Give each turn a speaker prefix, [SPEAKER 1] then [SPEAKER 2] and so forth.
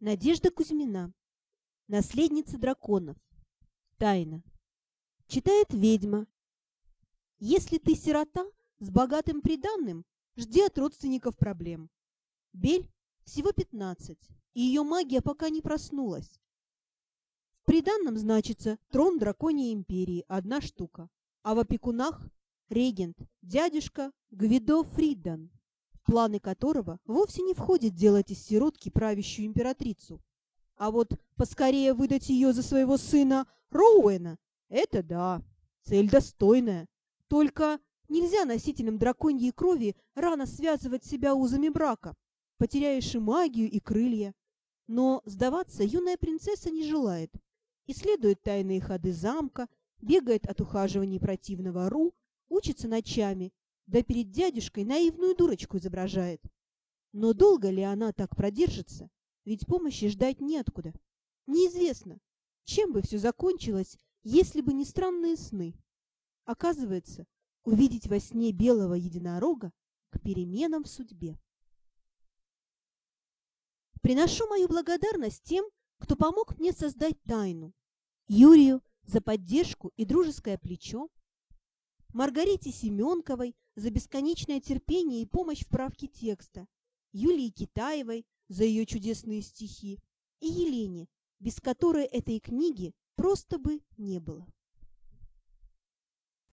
[SPEAKER 1] Надежда Кузьмина. Наследница драконов. Тайна. Читает ведьма. Если ты сирота с богатым приданным, жди от родственников проблем. Бель всего 15, и ее магия пока не проснулась. В приданном значится трон драконьей империи, одна штука, а в опекунах – регент, дядюшка Гвидо Фридан планы которого вовсе не входит делать из сиротки правящую императрицу. А вот поскорее выдать ее за своего сына Роуэна – это да, цель достойная. Только нельзя носителям драконьей крови рано связывать себя узами брака. Потеряешь и магию, и крылья. Но сдаваться юная принцесса не желает. Исследует тайные ходы замка, бегает от ухаживаний противного Ру, учится ночами да перед дядюшкой наивную дурочку изображает. Но долго ли она так продержится? Ведь помощи ждать неоткуда. Неизвестно, чем бы все закончилось, если бы не странные сны. Оказывается, увидеть во сне белого единорога к переменам в судьбе. Приношу мою благодарность тем, кто помог мне создать тайну. Юрию за поддержку и дружеское плечо, Маргарите Семенковой за бесконечное терпение и помощь в правке текста, Юлии Китаевой за ее чудесные стихи и Елене, без которой этой книги просто бы не было.